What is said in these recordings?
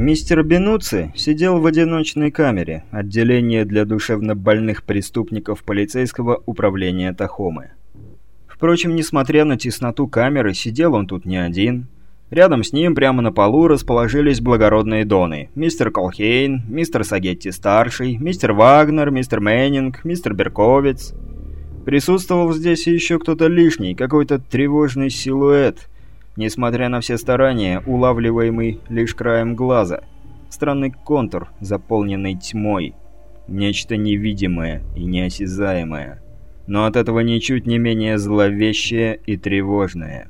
Мистер Бенуци сидел в одиночной камере, отделение для душевнобольных преступников полицейского управления Тахомы. Впрочем, несмотря на тесноту камеры, сидел он тут не один. Рядом с ним, прямо на полу, расположились благородные доны. Мистер Колхейн, мистер Сагетти-старший, мистер Вагнер, мистер Мэннинг, мистер Берковиц. Присутствовал здесь еще кто-то лишний, какой-то тревожный силуэт – несмотря на все старания, улавливаемый лишь краем глаза. Странный контур, заполненный тьмой. Нечто невидимое и неосязаемое. Но от этого ничуть не менее зловещее и тревожное.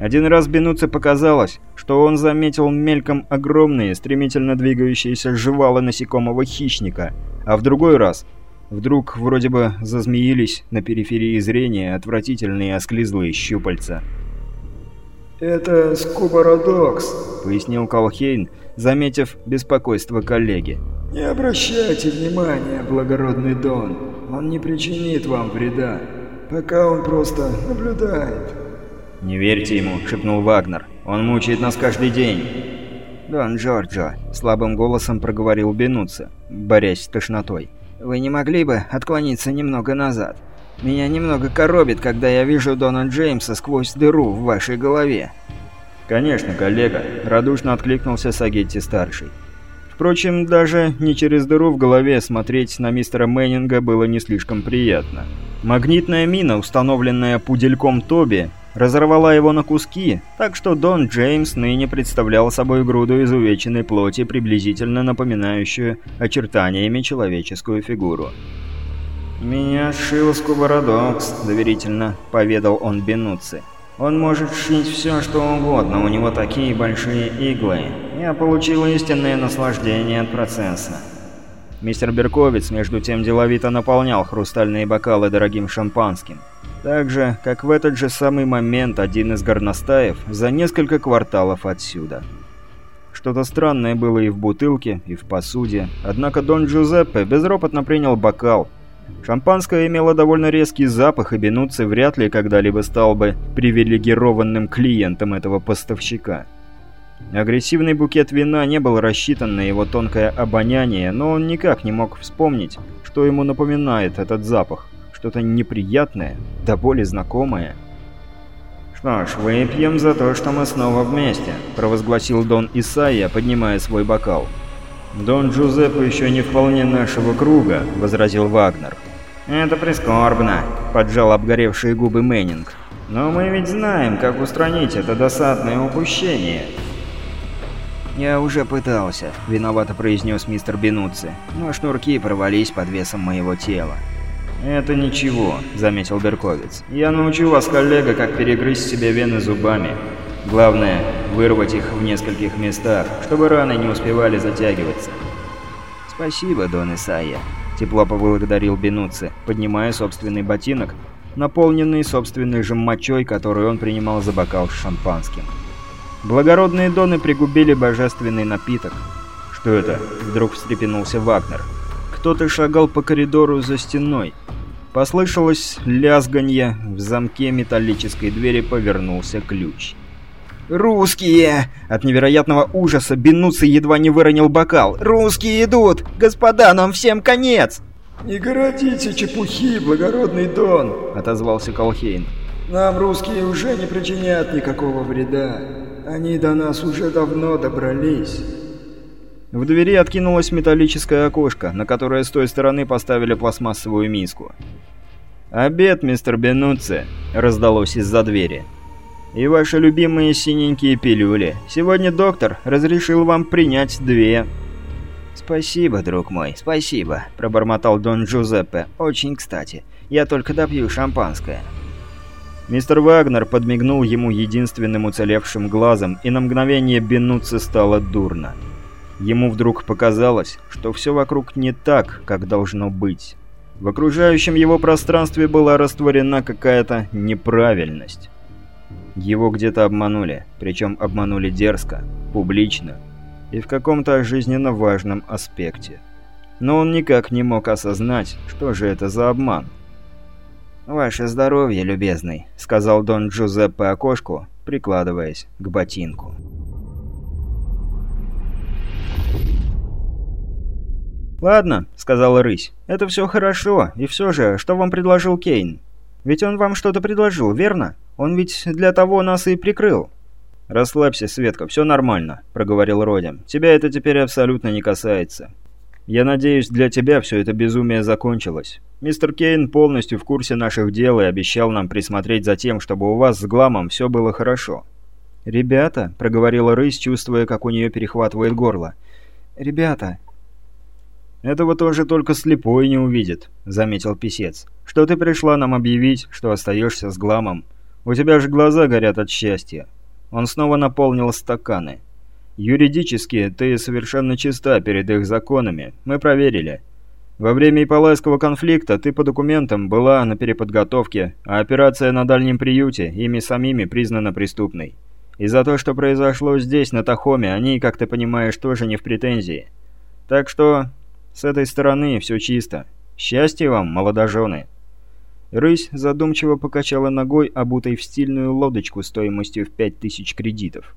Один раз Бенуце показалось, что он заметил мельком огромные, стремительно двигающиеся жевала насекомого хищника, а в другой раз вдруг вроде бы зазмеились на периферии зрения отвратительные осклизлые щупальца. «Это скубародокс», — пояснил Колхейн, заметив беспокойство коллеги. «Не обращайте внимания, благородный Дон. Он не причинит вам вреда. Пока он просто наблюдает». «Не верьте ему», — шепнул Вагнер. «Он мучает нас каждый день». «Дон Джорджо», — слабым голосом проговорил Бенуца, борясь с тошнотой. «Вы не могли бы отклониться немного назад? Меня немного коробит, когда я вижу Дона Джеймса сквозь дыру в вашей голове». «Конечно, коллега», — радушно откликнулся Сагетти-старший. Впрочем, даже не через дыру в голове смотреть на мистера Мэннинга было не слишком приятно. Магнитная мина, установленная пудельком Тоби, разорвала его на куски, так что Дон Джеймс ныне представлял собой груду изувеченной плоти, приблизительно напоминающую очертаниями человеческую фигуру. «Меня сшил Скубародокс», — доверительно поведал он Бенуци. «Он может шить все, что угодно, у него такие большие иглы. Я получил истинное наслаждение от процесса». Мистер Берковиц, между тем, деловито наполнял хрустальные бокалы дорогим шампанским. Так же, как в этот же самый момент один из горностаев за несколько кварталов отсюда. Что-то странное было и в бутылке, и в посуде, однако Дон Джузеппе безропотно принял бокал, Шампанское имело довольно резкий запах, и Бенуци вряд ли когда-либо стал бы привилегированным клиентом этого поставщика. Агрессивный букет вина не был рассчитан на его тонкое обоняние, но он никак не мог вспомнить, что ему напоминает этот запах. Что-то неприятное, да более знакомое. «Что ж, выпьем за то, что мы снова вместе», – провозгласил Дон Исайя, поднимая свой бокал. «Дон Джузеппе еще не вполне нашего круга», — возразил Вагнер. «Это прискорбно», — поджал обгоревшие губы Мэннинг. «Но мы ведь знаем, как устранить это досадное упущение». «Я уже пытался», — виновато произнес мистер Бенуци, «но шнурки порвались под весом моего тела». «Это ничего», — заметил Берковиц. «Я научу вас, коллега, как перегрызть себе вены зубами. Главное, вырвать их в нескольких местах, чтобы раны не успевали затягиваться. «Спасибо, Дон Исайя», — тепло поблагодарил Бенуци, поднимая собственный ботинок, наполненный собственной же мочой, которую он принимал за бокал с шампанским. Благородные доны пригубили божественный напиток. «Что это?» — вдруг встрепенулся Вагнер. Кто-то шагал по коридору за стеной. Послышалось лязганье, в замке металлической двери повернулся ключ. «Русские!» От невероятного ужаса Бенуций едва не выронил бокал. «Русские идут! Господа, нам всем конец!» «Не городите чепухи, благородный Дон!» — отозвался Колхейн. «Нам русские уже не причинят никакого вреда. Они до нас уже давно добрались». В двери откинулось металлическое окошко, на которое с той стороны поставили пластмассовую миску. «Обед, мистер Бенуци!» — раздалось из-за двери и ваши любимые синенькие пилюли. Сегодня доктор разрешил вам принять две». «Спасибо, друг мой, спасибо», – пробормотал Дон Джузеппе. «Очень кстати. Я только допью шампанское». Мистер Вагнер подмигнул ему единственным уцелевшим глазом, и на мгновение Бенуце стало дурно. Ему вдруг показалось, что все вокруг не так, как должно быть. В окружающем его пространстве была растворена какая-то неправильность. Его где-то обманули, причем обманули дерзко, публично и в каком-то жизненно важном аспекте. Но он никак не мог осознать, что же это за обман. «Ваше здоровье, любезный», — сказал Дон Джузеппе окошку, прикладываясь к ботинку. «Ладно», — сказала рысь, — «это все хорошо, и все же, что вам предложил Кейн?» Ведь он вам что-то предложил, верно? Он ведь для того нас и прикрыл». «Расслабься, Светка, все нормально», — проговорил Родя. «Тебя это теперь абсолютно не касается. Я надеюсь, для тебя все это безумие закончилось. Мистер Кейн полностью в курсе наших дел и обещал нам присмотреть за тем, чтобы у вас с Гламом все было хорошо». «Ребята», — проговорила рысь, чувствуя, как у нее перехватывает горло. «Ребята, «Этого тоже только слепой не увидит», — заметил писец. «Что ты пришла нам объявить, что остаешься с Гламом? У тебя же глаза горят от счастья». Он снова наполнил стаканы. «Юридически ты совершенно чиста перед их законами. Мы проверили. Во время Ипалайского конфликта ты по документам была на переподготовке, а операция на дальнем приюте ими самими признана преступной. И за то, что произошло здесь, на Тахоме, они, как ты понимаешь, тоже не в претензии. Так что с этой стороны все чисто. Счастья вам, молодожены!» Рысь задумчиво покачала ногой, обутой в стильную лодочку стоимостью в пять тысяч кредитов.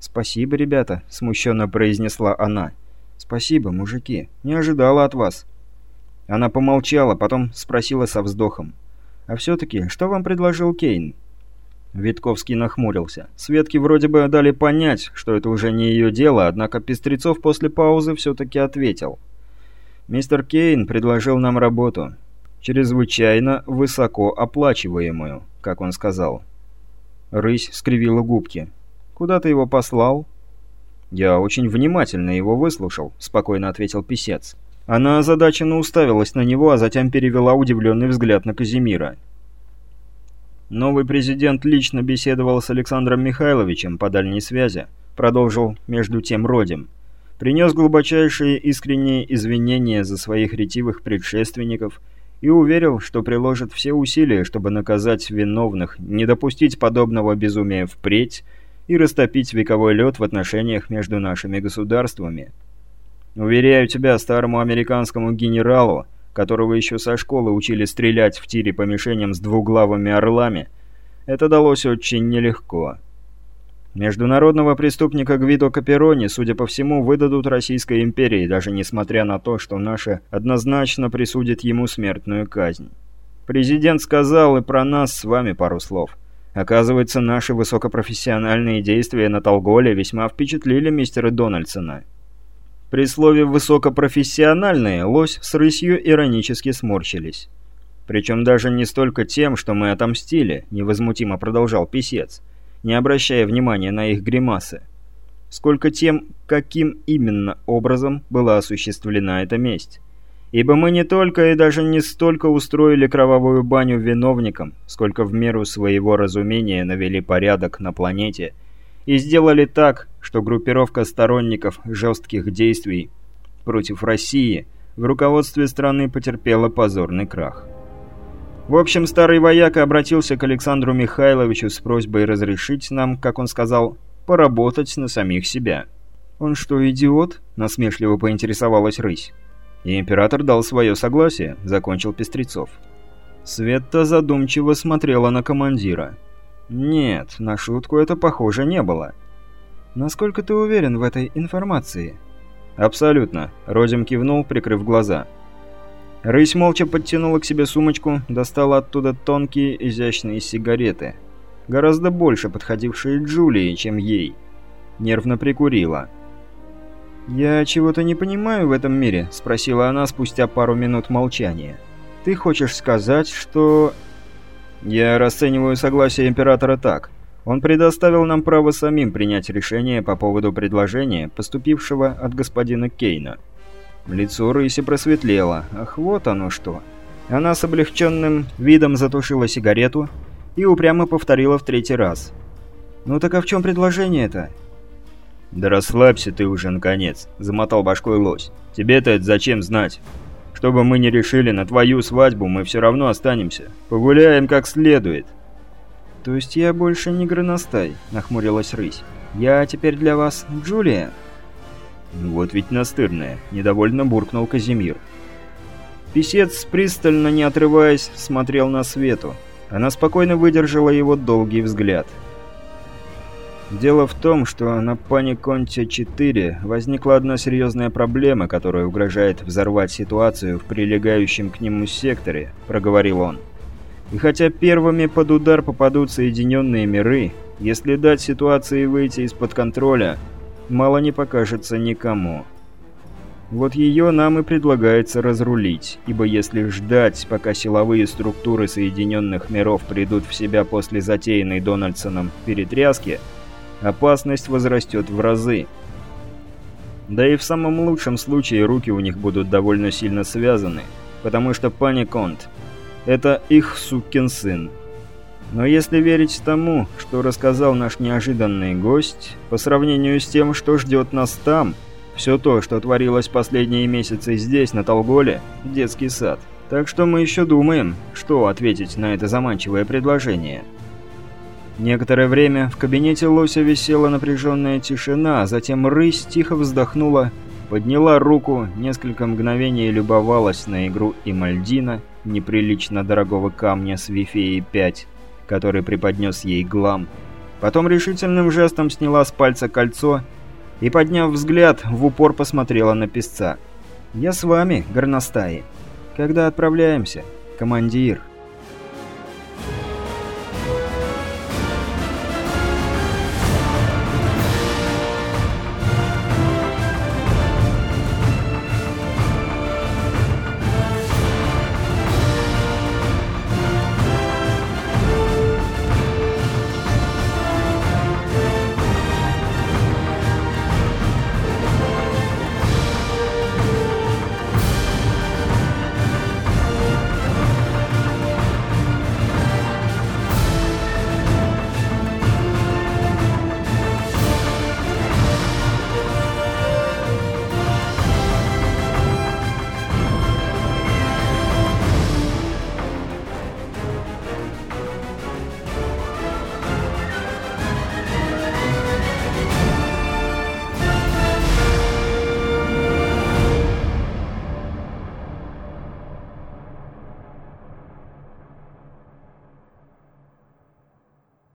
«Спасибо, ребята», — смущенно произнесла она. «Спасибо, мужики. Не ожидала от вас». Она помолчала, потом спросила со вздохом. «А все-таки, что вам предложил Кейн?» Витковский нахмурился. Светке вроде бы дали понять, что это уже не ее дело, однако Пестрецов после паузы все-таки ответил. «Мистер Кейн предложил нам работу. Чрезвычайно высоко оплачиваемую, как он сказал». Рысь скривила губки. «Куда ты его послал?» «Я очень внимательно его выслушал», — спокойно ответил писец. Она озадаченно уставилась на него, а затем перевела удивленный взгляд на Казимира. Новый президент лично беседовал с Александром Михайловичем по дальней связи, продолжил между тем Родим. Принес глубочайшие искренние извинения за своих ретивых предшественников и уверил, что приложит все усилия, чтобы наказать виновных, не допустить подобного безумия впредь и растопить вековой лед в отношениях между нашими государствами. Уверяю тебя, старому американскому генералу, которого еще со школы учили стрелять в тире по мишеням с двуглавыми орлами, это далось очень нелегко. Международного преступника Гвидо Каперони, судя по всему, выдадут Российской империи, даже несмотря на то, что наша однозначно присудит ему смертную казнь. Президент сказал и про нас с вами пару слов. Оказывается, наши высокопрофессиональные действия на Толголе весьма впечатлили мистера Дональдсона. При слове «высокопрофессиональные» лось с рысью иронически сморщились. Причем даже не столько тем, что мы отомстили, невозмутимо продолжал писец, не обращая внимания на их гримасы, сколько тем, каким именно образом была осуществлена эта месть. Ибо мы не только и даже не столько устроили кровавую баню виновникам, сколько в меру своего разумения навели порядок на планете – и сделали так, что группировка сторонников жестких действий против России в руководстве страны потерпела позорный крах. В общем, старый вояка обратился к Александру Михайловичу с просьбой разрешить нам, как он сказал, поработать на самих себя. «Он что, идиот?» – насмешливо поинтересовалась рысь. И император дал свое согласие, закончил Пестрецов. Светта задумчиво смотрела на командира. Нет, на шутку это похоже не было. Насколько ты уверен в этой информации? Абсолютно. Розим кивнул, прикрыв глаза. Рысь молча подтянула к себе сумочку, достала оттуда тонкие изящные сигареты. Гораздо больше подходившие Джулии, чем ей. Нервно прикурила. «Я чего-то не понимаю в этом мире?» – спросила она спустя пару минут молчания. «Ты хочешь сказать, что...» Я расцениваю согласие Императора так. Он предоставил нам право самим принять решение по поводу предложения, поступившего от господина Кейна. Лицо Рыси просветлело. Ах, вот оно что. Она с облегченным видом затушила сигарету и упрямо повторила в третий раз. «Ну так а в чем предложение-то?» «Да расслабься ты уже, наконец», — замотал башкой лось. «Тебе-то это зачем знать?» Что бы мы ни решили, на твою свадьбу мы все равно останемся. Погуляем как следует». «То есть я больше не горностай?» – нахмурилась рысь. «Я теперь для вас Джулия?» «Вот ведь настырная», – недовольно буркнул Казимир. Песец, пристально не отрываясь, смотрел на Свету. Она спокойно выдержала его долгий взгляд. Дело в том, что на Паниконте-4 возникла одна серьезная проблема, которая угрожает взорвать ситуацию в прилегающем к нему секторе, проговорил он. И хотя первыми под удар попадут Соединенные миры, если дать ситуации выйти из-под контроля, мало не покажется никому. Вот ее нам и предлагается разрулить, ибо если ждать, пока силовые структуры Соединенных миров придут в себя после затеянной Дональдсоном перетряски, опасность возрастет в разы. Да и в самом лучшем случае руки у них будут довольно сильно связаны, потому что Паниконт – это их сукин сын. Но если верить тому, что рассказал наш неожиданный гость, по сравнению с тем, что ждет нас там, все то, что творилось последние месяцы здесь, на Толголе – детский сад. Так что мы еще думаем, что ответить на это заманчивое предложение. Некоторое время в кабинете Лося висела напряженная тишина, а затем рысь тихо вздохнула, подняла руку, несколько мгновений любовалась на игру Имальдина, неприлично дорогого камня с Вифеей 5, который преподнес ей глам. Потом решительным жестом сняла с пальца кольцо и, подняв взгляд, в упор посмотрела на песца. «Я с вами, горностаи. Когда отправляемся, командир?»